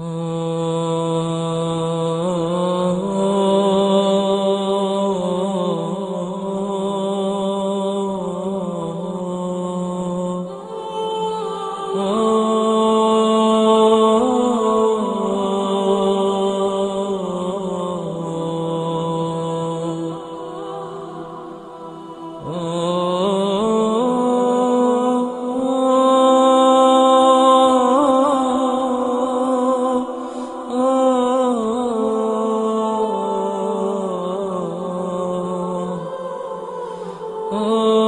Oh. Oh.